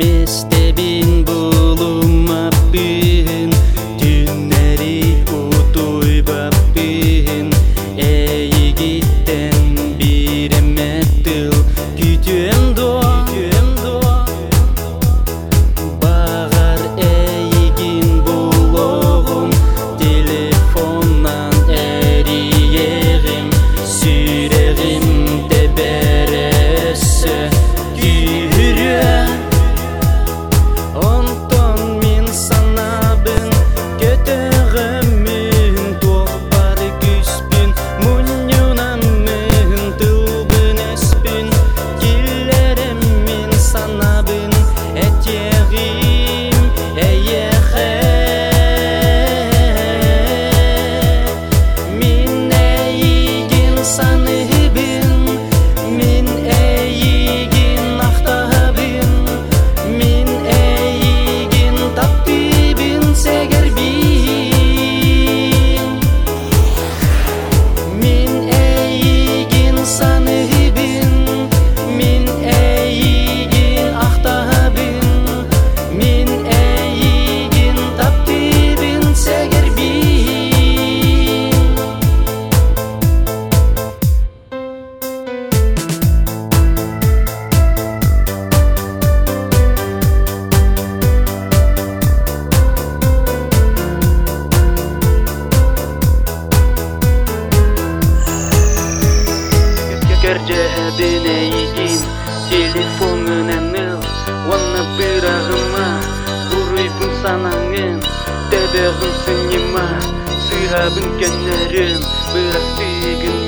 Mestebin bulunmapın Dünleri uduybapın Eyi gitten bir emettıl Güdüm doğa Bağar eygin buloğum. Telefondan eriyerim Sürerim денейін телефонын әнел оны пирағыма бұрыйбын санаңын тәбәғым сынема сыйғабын кәнәрім бірақ тегін